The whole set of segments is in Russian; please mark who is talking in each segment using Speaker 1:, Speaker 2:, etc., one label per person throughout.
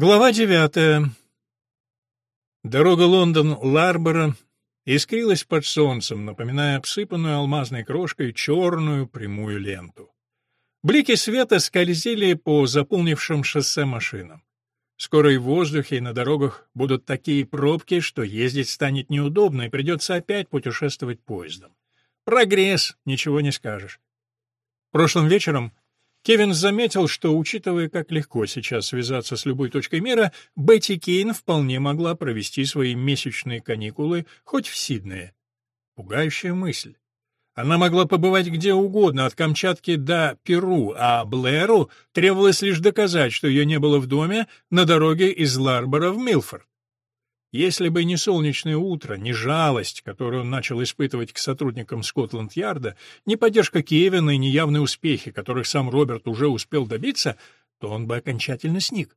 Speaker 1: Глава девятая. Дорога Лондон-Ларбора искрилась под солнцем, напоминая обсыпанную алмазной крошкой черную прямую ленту. Блики света скользили по заполнившим шоссе машинам. Скоро и в воздухе, и на дорогах будут такие пробки, что ездить станет неудобно, и придется опять путешествовать поездом. Прогресс, ничего не скажешь. Прошлым вечером Кевин заметил, что, учитывая, как легко сейчас связаться с любой точкой мира, Бетти Кейн вполне могла провести свои месячные каникулы хоть в Сиднее. Пугающая мысль. Она могла побывать где угодно, от Камчатки до Перу, а Блэру требовалось лишь доказать, что ее не было в доме на дороге из Ларбора в Милфорд. Если бы не солнечное утро, не жалость, которую он начал испытывать к сотрудникам Скотланд-Ярда, не поддержка Кевина и не явные успехи, которых сам Роберт уже успел добиться, то он бы окончательно сник.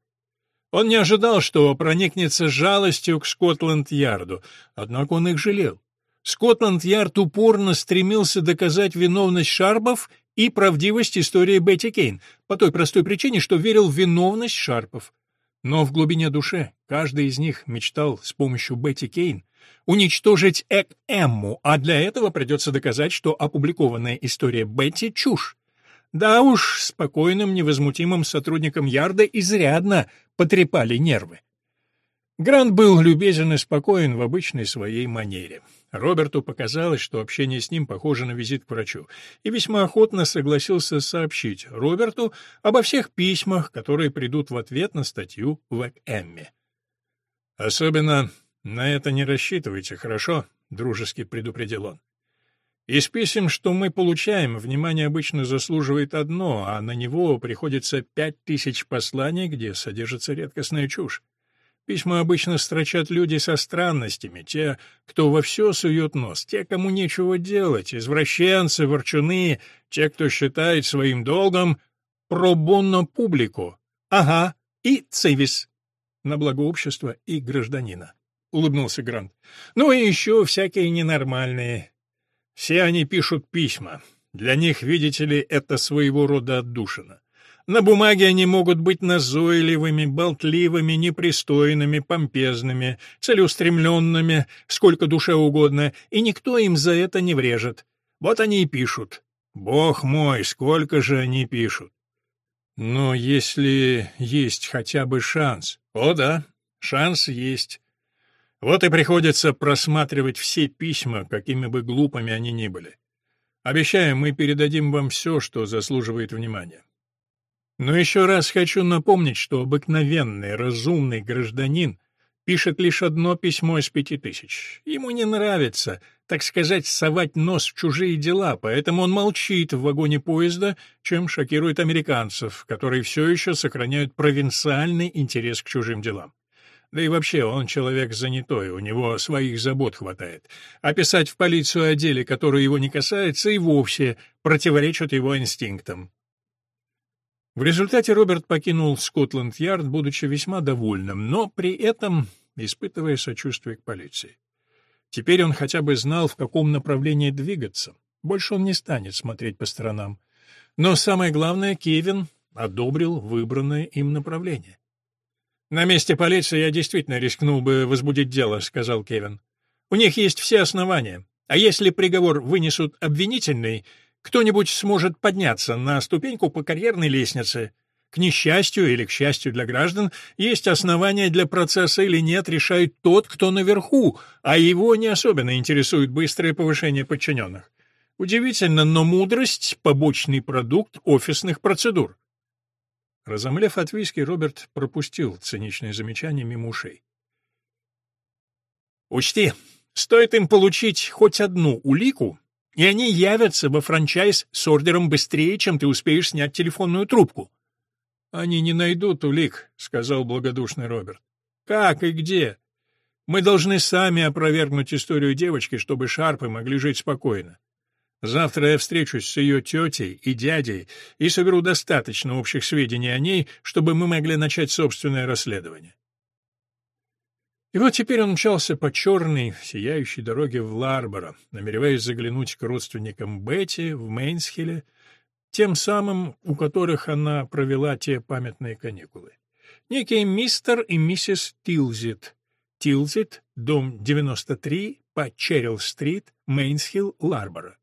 Speaker 1: Он не ожидал, что проникнется жалостью к Скотланд-Ярду, однако он их жалел. Скотланд-Ярд упорно стремился доказать виновность Шарпов и правдивость истории Бетти Кейн, по той простой причине, что верил в виновность Шарпов. Но в глубине души каждый из них мечтал с помощью Бетти Кейн уничтожить Эк-Эмму, а для этого придется доказать, что опубликованная история Бетти — чушь. Да уж, спокойным, невозмутимым сотрудникам Ярда изрядно потрепали нервы. Грант был любезен и спокоен в обычной своей манере. Роберту показалось, что общение с ним похоже на визит к врачу, и весьма охотно согласился сообщить Роберту обо всех письмах, которые придут в ответ на статью в Эмме. «Особенно на это не рассчитывайте, хорошо?» — дружески предупредил он. «Из писем, что мы получаем, внимание обычно заслуживает одно, а на него приходится пять тысяч посланий, где содержится редкостная чушь. Письма обычно строчат люди со странностями, те, кто во все сует нос, те, кому нечего делать, извращенцы, ворчуны, те, кто считает своим долгом пробонно публику. Ага, и цивис. На благо общества и гражданина. — улыбнулся Грант. «Ну и еще всякие ненормальные. Все они пишут письма. Для них, видите ли, это своего рода отдушина. На бумаге они могут быть назойливыми, болтливыми, непристойными, помпезными, целеустремленными, сколько душе угодно, и никто им за это не врежет. Вот они и пишут. Бог мой, сколько же они пишут. Но если есть хотя бы шанс... О да, шанс есть. Вот и приходится просматривать все письма, какими бы глупыми они ни были. Обещаем, мы передадим вам все, что заслуживает внимания. Но еще раз хочу напомнить, что обыкновенный, разумный гражданин пишет лишь одно письмо из пяти тысяч. Ему не нравится, так сказать, совать нос в чужие дела, поэтому он молчит в вагоне поезда, чем шокирует американцев, которые все еще сохраняют провинциальный интерес к чужим делам. Да и вообще, он человек занятой, у него своих забот хватает. А писать в полицию о деле, которое его не касается, и вовсе противоречит его инстинктам. В результате Роберт покинул Скотланд-Ярд, будучи весьма довольным, но при этом испытывая сочувствие к полиции. Теперь он хотя бы знал, в каком направлении двигаться. Больше он не станет смотреть по сторонам. Но самое главное, Кевин одобрил выбранное им направление. «На месте полиции я действительно рискнул бы возбудить дело», — сказал Кевин. «У них есть все основания. А если приговор вынесут обвинительный, кто-нибудь сможет подняться на ступеньку по карьерной лестнице. К несчастью или к счастью для граждан, есть основания для процесса или нет, решает тот, кто наверху, а его не особенно интересует быстрое повышение подчиненных. Удивительно, но мудрость — побочный продукт офисных процедур. Разомлев от виски, Роберт пропустил циничное замечание мимо ушей. «Учти, стоит им получить хоть одну улику, и они явятся во франчайз с ордером быстрее, чем ты успеешь снять телефонную трубку. Они не найдут улик, сказал благодушный Роберт. Как и где? Мы должны сами опровергнуть историю девочки, чтобы Шарпы могли жить спокойно. Завтра я встречусь с ее тетей и дядей и соберу достаточно общих сведений о ней, чтобы мы могли начать собственное расследование. И вот теперь он мчался по черной, сияющей дороге в Ларборо, намереваясь заглянуть к родственникам Бетти в Мейнсхилле, тем самым, у которых она провела те памятные каникулы. некие мистер и миссис Тилзит. Тилзит, дом 93 по Черрилл-стрит, Мейнсхилл, Ларборо.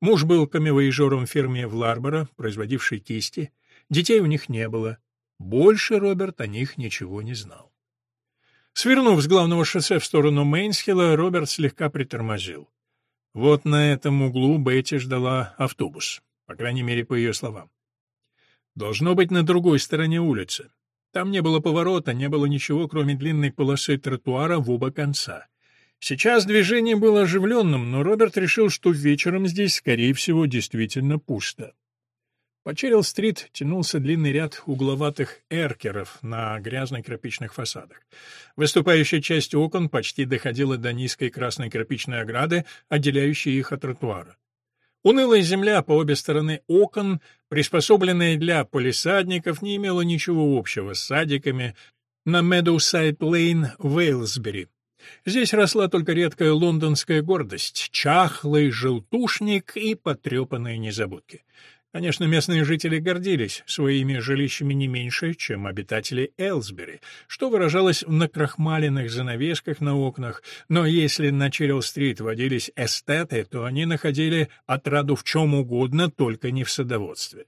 Speaker 1: Муж был камевоежером фирме в Ларборо, производившей кисти. Детей у них не было. Больше Роберт о них ничего не знал. Свернув с главного шоссе в сторону Мейнсхилла, Роберт слегка притормозил. Вот на этом углу Бетти ждала автобус, по крайней мере, по ее словам. Должно быть на другой стороне улицы. Там не было поворота, не было ничего, кроме длинной полосы тротуара в оба конца. Сейчас движение было оживленным, но Роберт решил, что вечером здесь, скорее всего, действительно пусто. По Черрилл-стрит тянулся длинный ряд угловатых эркеров на грязных кирпичных фасадах. Выступающая часть окон почти доходила до низкой красной кирпичной ограды, отделяющей их от тротуара. Унылая земля по обе стороны окон, приспособленная для палисадников, не имела ничего общего с садиками на Медоусайд-Лейн в Эйлсбери. Здесь росла только редкая лондонская гордость, чахлый желтушник и потрепанные незабудки. Конечно, местные жители гордились своими жилищами не меньше, чем обитатели Элсбери, что выражалось в накрахмаленных занавесках на окнах, но если на Черилл-стрит водились эстеты, то они находили отраду в чем угодно, только не в садоводстве.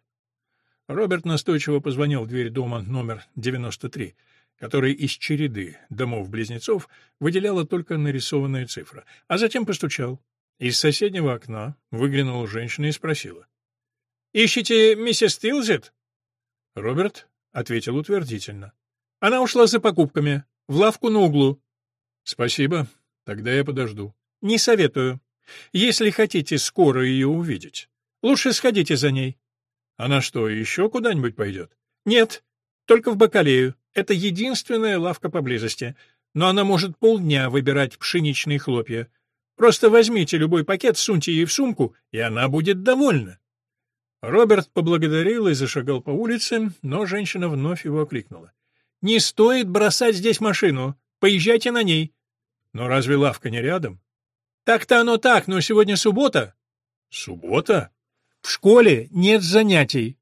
Speaker 1: Роберт настойчиво позвонил в дверь дома номер 93, который из череды домов-близнецов выделяла только нарисованная цифра, а затем постучал. Из соседнего окна выглянула женщина и спросила — Ищете миссис Тилзит?» Роберт ответил утвердительно. «Она ушла за покупками. В лавку на углу». «Спасибо. Тогда я подожду». «Не советую. Если хотите скоро ее увидеть, лучше сходите за ней». «Она что, еще куда-нибудь пойдет?» «Нет, только в Бакалею. Это единственная лавка поблизости. Но она может полдня выбирать пшеничные хлопья. Просто возьмите любой пакет, суньте ей в сумку, и она будет довольна». Роберт поблагодарил и зашагал по улице, но женщина вновь его окликнула. «Не стоит бросать здесь машину. Поезжайте на ней». «Но разве лавка не рядом?» «Так-то оно так, но сегодня суббота». «Суббота?» «В школе нет занятий».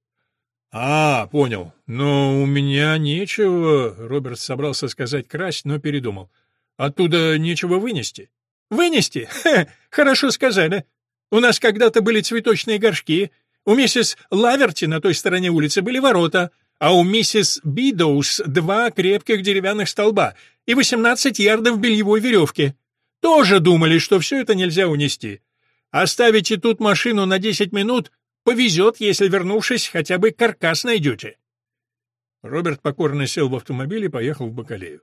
Speaker 1: «А, понял. Но у меня нечего...» Роберт собрался сказать красть, но передумал. «Оттуда нечего вынести». «Вынести? Хе, хорошо сказали. У нас когда-то были цветочные горшки, у миссис Лаверти на той стороне улицы были ворота, а у миссис Бидоус два крепких деревянных столба и восемнадцать ярдов бельевой веревки. Тоже думали, что все это нельзя унести. Оставите тут машину на десять минут, повезет, если, вернувшись, хотя бы каркас найдете. Роберт покорно сел в автомобиль и поехал в Бакалею.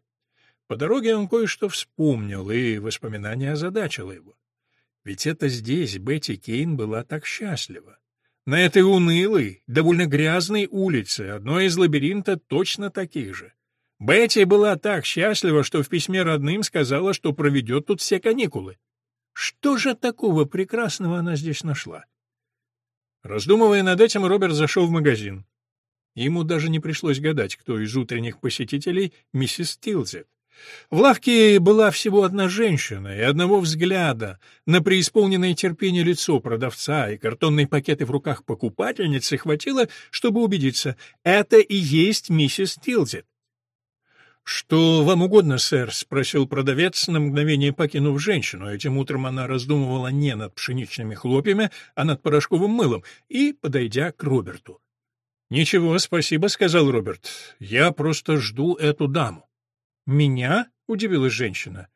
Speaker 1: По дороге он кое-что вспомнил, и воспоминание озадачило его. Ведь это здесь Бетти Кейн была так счастлива. На этой унылой, довольно грязной улице, одной из лабиринта точно таких же. Бетти была так счастлива, что в письме родным сказала, что проведет тут все каникулы. Что же такого прекрасного она здесь нашла? Раздумывая над этим, Роберт зашел в магазин. Ему даже не пришлось гадать, кто из утренних посетителей миссис Тилзет. В лавке была всего одна женщина, и одного взгляда на преисполненное терпение лицо продавца и картонные пакеты в руках покупательницы хватило, чтобы убедиться, это и есть миссис Тилзет. «Что вам угодно, сэр?» — спросил продавец, на мгновение покинув женщину. Этим утром она раздумывала не над пшеничными хлопьями, а над порошковым мылом, и, подойдя к Роберту. «Ничего, спасибо», — сказал Роберт. «Я просто жду эту даму». «Меня?» — удивилась женщина.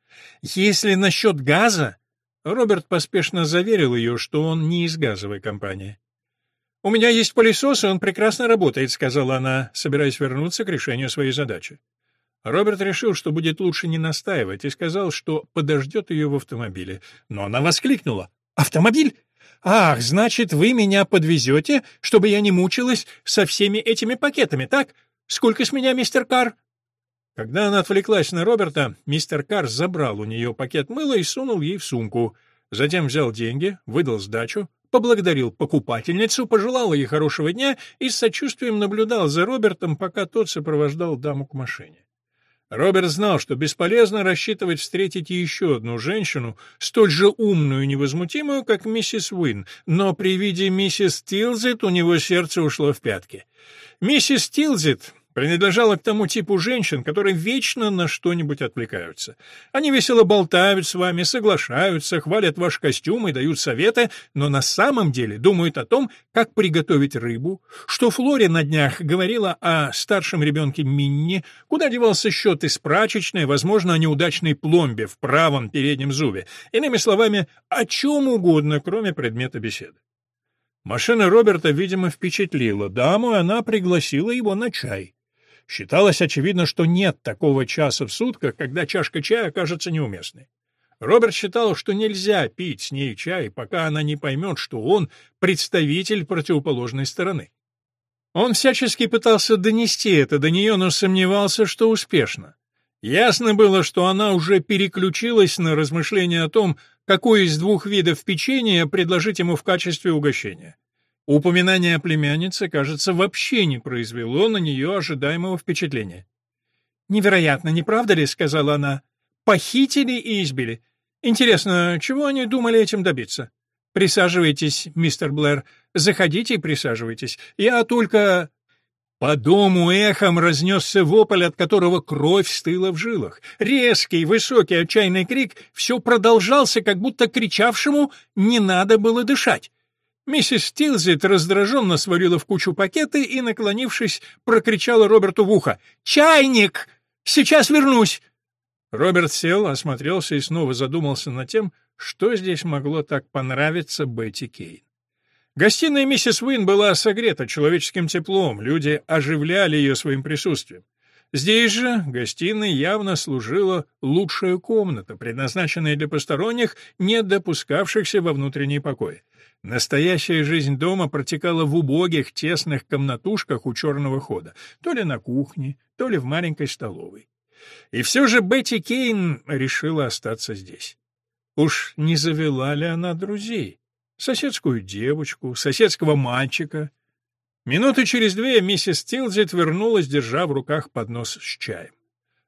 Speaker 1: «Если насчет газа...» Роберт поспешно заверил ее, что он не из газовой компании. «У меня есть пылесос, и он прекрасно работает», — сказала она, собираясь вернуться к решению своей задачи. Роберт решил, что будет лучше не настаивать, и сказал, что подождет ее в автомобиле. Но она воскликнула. «Автомобиль? Ах, значит, вы меня подвезете, чтобы я не мучилась со всеми этими пакетами, так? Сколько с меня, мистер Карр?» Когда она отвлеклась на Роберта, мистер Карр забрал у нее пакет мыла и сунул ей в сумку. Затем взял деньги, выдал сдачу, поблагодарил покупательницу, пожелал ей хорошего дня и с сочувствием наблюдал за Робертом, пока тот сопровождал даму к машине. Роберт знал, что бесполезно рассчитывать встретить еще одну женщину, столь же умную и невозмутимую, как миссис Уин, но при виде миссис Тилзит у него сердце ушло в пятки. Миссис Тилзит принадлежала к тому типу женщин, которые вечно на что-нибудь отвлекаются. Они весело болтают с вами, соглашаются, хвалят ваш костюм и дают советы, но на самом деле думают о том, как приготовить рыбу, что Флори на днях говорила о старшем ребенке Минни, куда девался счет из прачечной, возможно, о неудачной пломбе в правом переднем зубе, иными словами, о чем угодно, кроме предмета беседы. Машина Роберта, видимо, впечатлила даму, и она пригласила его на чай. Считалось очевидно, что нет такого часа в сутках, когда чашка чая окажется неуместной. Роберт считал, что нельзя пить с ней чай, пока она не поймет, что он представитель противоположной стороны. Он всячески пытался донести это до нее, но сомневался, что успешно. Ясно было, что она уже переключилась на размышления о том, какой из двух видов печенья предложить ему в качестве угощения. Упоминание о племяннице, кажется, вообще не произвело на нее ожидаемого впечатления. «Невероятно, не правда ли?» — сказала она. «Похитили и избили. Интересно, чего они думали этим добиться? Присаживайтесь, мистер Блэр. Заходите и присаживайтесь. Я только...» По дому эхом разнесся вопль, от которого кровь стыла в жилах. Резкий, высокий, отчаянный крик все продолжался, как будто кричавшему не надо было дышать. Миссис Тилзит раздраженно свалила в кучу пакеты и, наклонившись, прокричала Роберту в ухо. «Чайник! Сейчас вернусь!» Роберт сел, осмотрелся и снова задумался над тем, что здесь могло так понравиться Бетти Кейн. Гостиная миссис Уин была согрета человеческим теплом, люди оживляли ее своим присутствием. Здесь же гостиной явно служила лучшая комната, предназначенная для посторонних, не допускавшихся во внутренний покой. Настоящая жизнь дома протекала в убогих, тесных комнатушках у черного хода, то ли на кухне, то ли в маленькой столовой. И все же Бетти Кейн решила остаться здесь. Уж не завела ли она друзей? Соседскую девочку, соседского мальчика. Минуты через две миссис Тилзит вернулась, держа в руках поднос с чаем.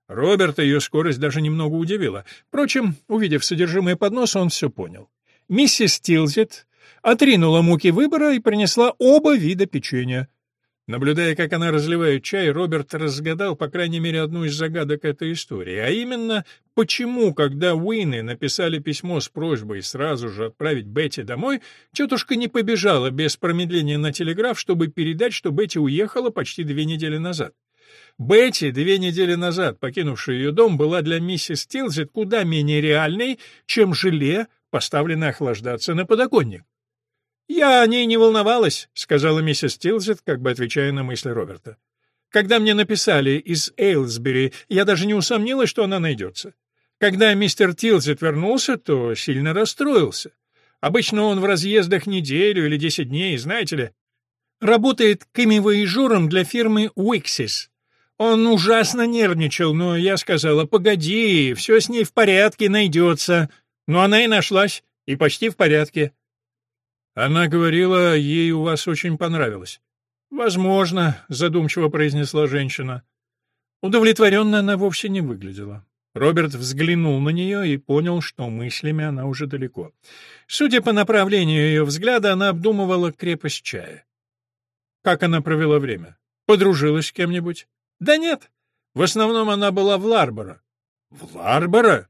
Speaker 1: Роберта ее скорость даже немного удивила. Впрочем, увидев содержимое подноса, он все понял. Миссис Тилзит отринула муки выбора и принесла оба вида печенья. Наблюдая, как она разливает чай, Роберт разгадал, по крайней мере, одну из загадок этой истории, а именно, почему, когда Уинны написали письмо с просьбой сразу же отправить Бетти домой, тетушка не побежала без промедления на телеграф, чтобы передать, что Бетти уехала почти две недели назад. Бетти, две недели назад покинувшая ее дом, была для миссис Тилзет куда менее реальной, чем желе, поставленное охлаждаться на подоконник. «Я о ней не волновалась», — сказала миссис Тилзет, как бы отвечая на мысли Роберта. «Когда мне написали из Эйлсбери, я даже не усомнилась, что она найдется. Когда мистер Тилзет вернулся, то сильно расстроился. Обычно он в разъездах неделю или десять дней, знаете ли. Работает камевоежуром для фирмы Уиксис. Он ужасно нервничал, но я сказала, погоди, все с ней в порядке, найдется. Но она и нашлась, и почти в порядке. Она говорила, ей у вас очень понравилось. Возможно, задумчиво произнесла женщина. Удовлетворенно она вовсе не выглядела. Роберт взглянул на нее и понял, что мыслями она уже далеко. Судя по направлению ее взгляда, она обдумывала крепость чая. Как она провела время? Подружилась с кем-нибудь? Да нет. В основном она была в Ларборо. В Ларборо?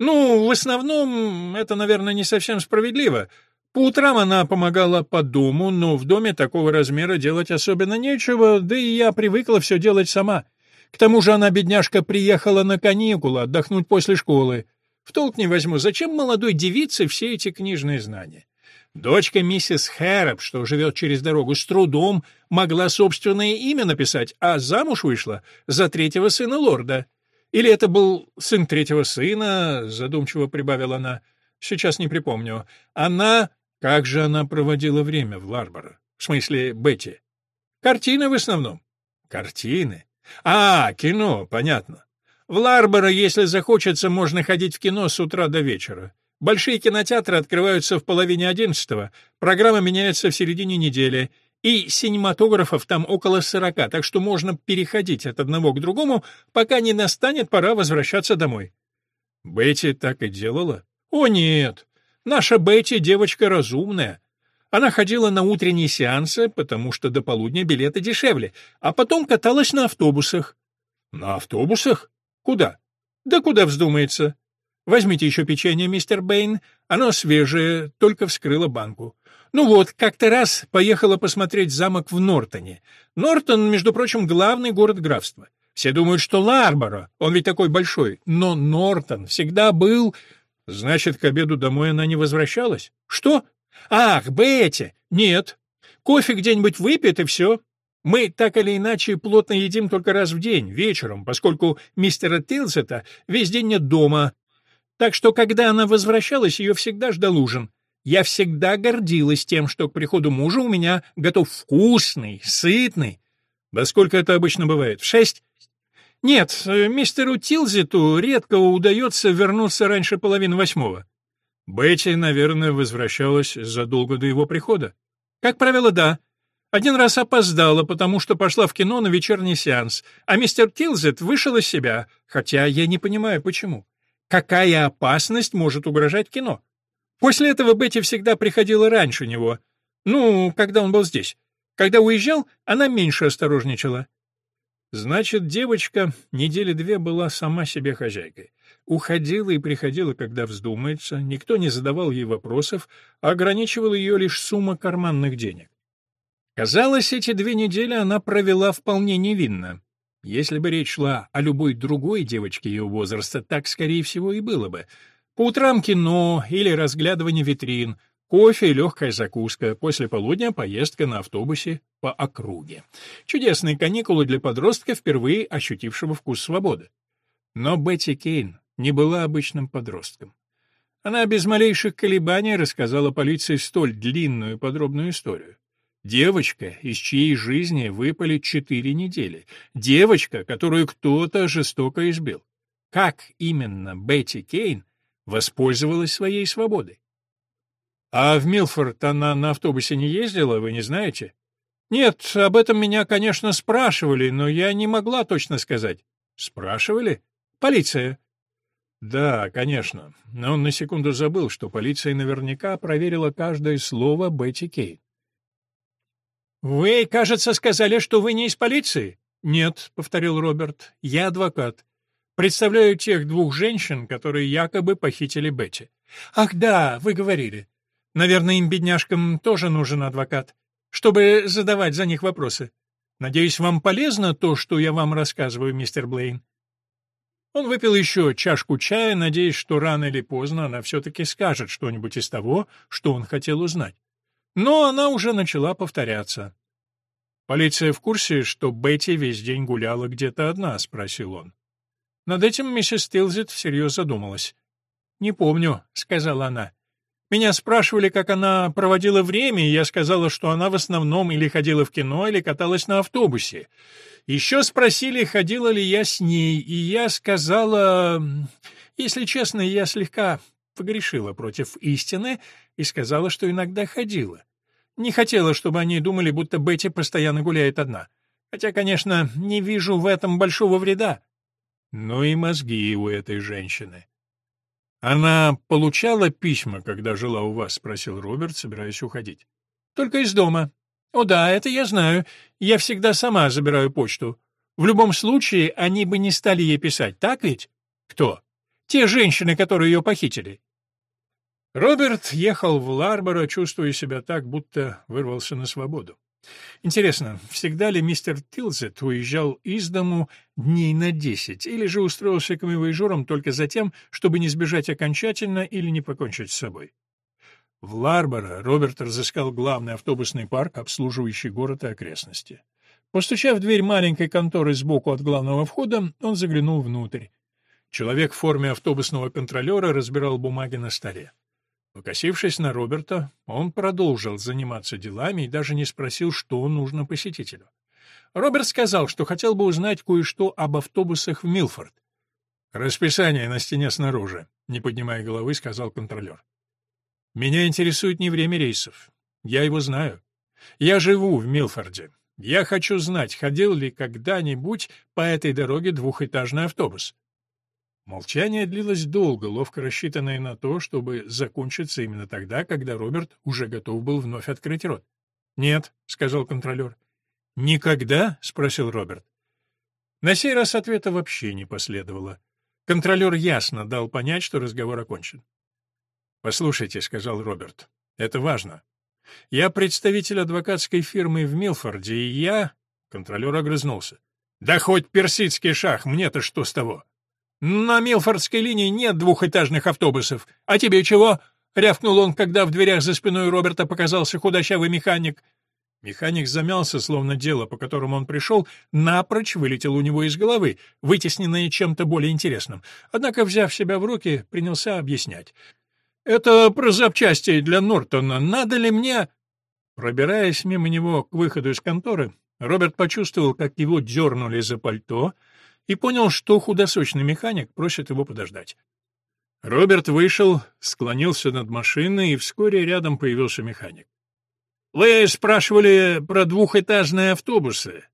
Speaker 1: Ну, в основном, это, наверное, не совсем справедливо. По утрам она помогала по дому, но в доме такого размера делать особенно нечего, да и я привыкла все делать сама. К тому же она, бедняжка, приехала на каникулы отдохнуть после школы. В толк не возьму, зачем молодой девице все эти книжные знания? Дочка миссис Хэрроп, что живет через дорогу, с трудом могла собственное имя написать, а замуж вышла за третьего сына лорда. Или это был сын третьего сына, задумчиво прибавила она. Сейчас не припомню. Она как же она проводила время в Ларборо? В смысле, Бетти? Картины в основном. Картины? А, кино, понятно. В Ларборо, если захочется, можно ходить в кино с утра до вечера. Большие кинотеатры открываются в половине одиннадцатого, программа меняется в середине недели, и синематографов там около сорока, так что можно переходить от одного к другому, пока не настанет пора возвращаться домой. Бетти так и делала? О, нет. Наша Бетти девочка разумная. Она ходила на утренние сеансы, потому что до полудня билеты дешевле, а потом каталась на автобусах. На автобусах? Куда? Да куда вздумается. Возьмите еще печенье, мистер Бэйн. Оно свежее, только вскрыла банку. Ну вот, как-то раз поехала посмотреть замок в Нортоне. Нортон, между прочим, главный город графства. Все думают, что Ларборо, он ведь такой большой, но Нортон всегда был... Значит, к обеду домой она не возвращалась? Что? Ах, Бетти! Нет. Кофе где-нибудь выпьет и все. Мы так или иначе плотно едим только раз в день, вечером, поскольку мистера Тилсета весь день нет дома. Так что, когда она возвращалась, ее всегда ждал ужин. Я всегда гордилась тем, что к приходу мужа у меня готов вкусный, сытный. Да сколько это обычно бывает? В шесть? Нет, э, мистеру Тилзиту редко удается вернуться раньше половины восьмого. Бетти, наверное, возвращалась задолго до его прихода. Как правило, да. Один раз опоздала, потому что пошла в кино на вечерний сеанс, а мистер Тилзет вышел из себя, хотя я не понимаю, почему. Какая опасность может угрожать кино? После этого Бетти всегда приходила раньше него. Ну, когда он был здесь. Когда уезжал, она меньше осторожничала. Значит, девочка недели две была сама себе хозяйкой. Уходила и приходила, когда вздумается, никто не задавал ей вопросов, а ограничивал ее лишь сумма карманных денег. Казалось, эти две недели она провела вполне невинно. Если бы речь шла о любой другой девочке ее возраста, так, скорее всего, и было бы. По утрам кино или разглядывание витрин, кофе и легкая закуска, после полудня поездка на автобусе по округе. Чудесные каникулы для подростка, впервые ощутившего вкус свободы. Но Бетти Кейн не была обычным подростком. Она без малейших колебаний рассказала полиции столь длинную и подробную историю. Девочка, из чьей жизни выпали четыре недели. Девочка, которую кто-то жестоко избил. Как именно Бетти Кейн воспользовалась своей свободой. А в Милфорд она на автобусе не ездила, вы не знаете? Нет, об этом меня, конечно, спрашивали, но я не могла точно сказать. Спрашивали? Полиция. Да, конечно. Но он на секунду забыл, что полиция наверняка проверила каждое слово Бетти Кейн. «Вы, кажется, сказали, что вы не из полиции?» «Нет», — повторил Роберт, — «я адвокат. Представляю тех двух женщин, которые якобы похитили Бетти. Ах да, вы говорили. Наверное, им, бедняжкам, тоже нужен адвокат, чтобы задавать за них вопросы. Надеюсь, вам полезно то, что я вам рассказываю, мистер Блейн. Он выпил еще чашку чая, надеясь, что рано или поздно она все-таки скажет что-нибудь из того, что он хотел узнать. Но она уже начала повторяться. «Полиция в курсе, что Бетти весь день гуляла где-то одна?» — спросил он. Над этим миссис Тилзит всерьез задумалась. «Не помню», — сказала она. «Меня спрашивали, как она проводила время, и я сказала, что она в основном или ходила в кино, или каталась на автобусе. Еще спросили, ходила ли я с ней, и я сказала... Если честно, я слегка погрешила против истины и сказала, что иногда ходила. Не хотела, чтобы они думали, будто Бетти постоянно гуляет одна. Хотя, конечно, не вижу в этом большого вреда. Ну и мозги у этой женщины. Она получала письма, когда жила у вас, спросил Роберт, собираясь уходить. Только из дома. О да, это я знаю. Я всегда сама забираю почту. В любом случае, они бы не стали ей писать, так ведь? Кто? Те женщины, которые ее похитили. Роберт ехал в Ларборо, чувствуя себя так, будто вырвался на свободу. Интересно, всегда ли мистер Тилзет уезжал из дому дней на десять, или же устроился камевоежуром только за тем, чтобы не сбежать окончательно или не покончить с собой? В Ларборо Роберт разыскал главный автобусный парк, обслуживающий город и окрестности. Постучав в дверь маленькой конторы сбоку от главного входа, он заглянул внутрь. Человек в форме автобусного контролера разбирал бумаги на столе. Покосившись на Роберта, он продолжил заниматься делами и даже не спросил, что нужно посетителю. Роберт сказал, что хотел бы узнать кое-что об автобусах в Милфорд. «Расписание на стене снаружи», — не поднимая головы, сказал контролер. «Меня интересует не время рейсов. Я его знаю. Я живу в Милфорде. Я хочу знать, ходил ли когда-нибудь по этой дороге двухэтажный автобус». Молчание длилось долго, ловко рассчитанное на то, чтобы закончиться именно тогда, когда Роберт уже готов был вновь открыть рот. «Нет», — сказал контролер. «Никогда?» — спросил Роберт. На сей раз ответа вообще не последовало. Контролер ясно дал понять, что разговор окончен. «Послушайте», — сказал Роберт, — «это важно. Я представитель адвокатской фирмы в Милфорде, и я...» Контролер огрызнулся. «Да хоть персидский шах, мне-то что с того? «На Милфордской линии нет двухэтажных автобусов. А тебе чего?» — рявкнул он, когда в дверях за спиной Роберта показался худощавый механик. Механик замялся, словно дело, по которому он пришел, напрочь вылетел у него из головы, вытесненное чем-то более интересным. Однако, взяв себя в руки, принялся объяснять. «Это про запчасти для Нортона. Надо ли мне...» Пробираясь мимо него к выходу из конторы, Роберт почувствовал, как его дернули за пальто — и понял, что худосочный механик просит его подождать. Роберт вышел, склонился над машиной, и вскоре рядом появился механик. «Вы спрашивали про двухэтажные автобусы.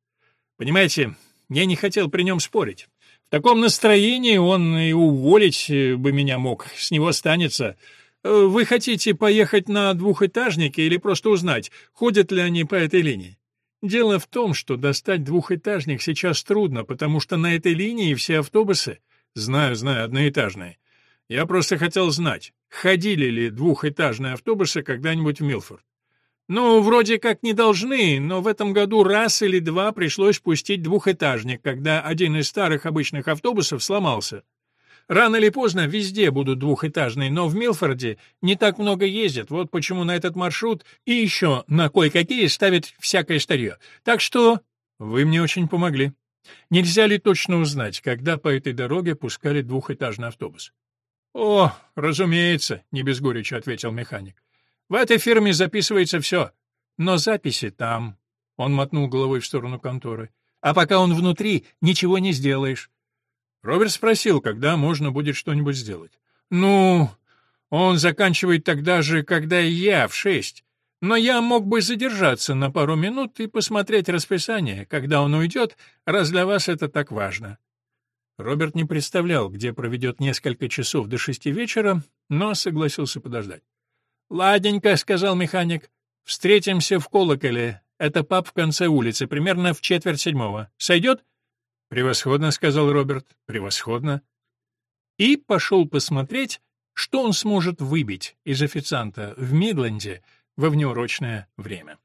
Speaker 1: Понимаете, я не хотел при нем спорить. В таком настроении он и уволить бы меня мог, с него останется. Вы хотите поехать на двухэтажнике или просто узнать, ходят ли они по этой линии?» Дело в том, что достать двухэтажник сейчас трудно, потому что на этой линии все автобусы, знаю, знаю, одноэтажные. Я просто хотел знать, ходили ли двухэтажные автобусы когда-нибудь в Милфорд. Ну, вроде как не должны, но в этом году раз или два пришлось пустить двухэтажник, когда один из старых обычных автобусов сломался. Рано или поздно везде будут двухэтажные, но в Милфорде не так много ездят, вот почему на этот маршрут и еще на кое-какие ставят всякое старье. Так что вы мне очень помогли. Нельзя ли точно узнать, когда по этой дороге пускали двухэтажный автобус? «О, разумеется», — не без горечи ответил механик. «В этой фирме записывается все. Но записи там». Он мотнул головой в сторону конторы. «А пока он внутри, ничего не сделаешь. Роберт спросил, когда можно будет что-нибудь сделать. «Ну, он заканчивает тогда же, когда и я, в шесть. Но я мог бы задержаться на пару минут и посмотреть расписание, когда он уйдет, раз для вас это так важно». Роберт не представлял, где проведет несколько часов до шести вечера, но согласился подождать. «Ладненько», — сказал механик, — «встретимся в колоколе. Это паб в конце улицы, примерно в четверть седьмого. Сойдет?» «Превосходно», — сказал Роберт, — «превосходно». И пошел посмотреть, что он сможет выбить из официанта в Мидленде во внеурочное время.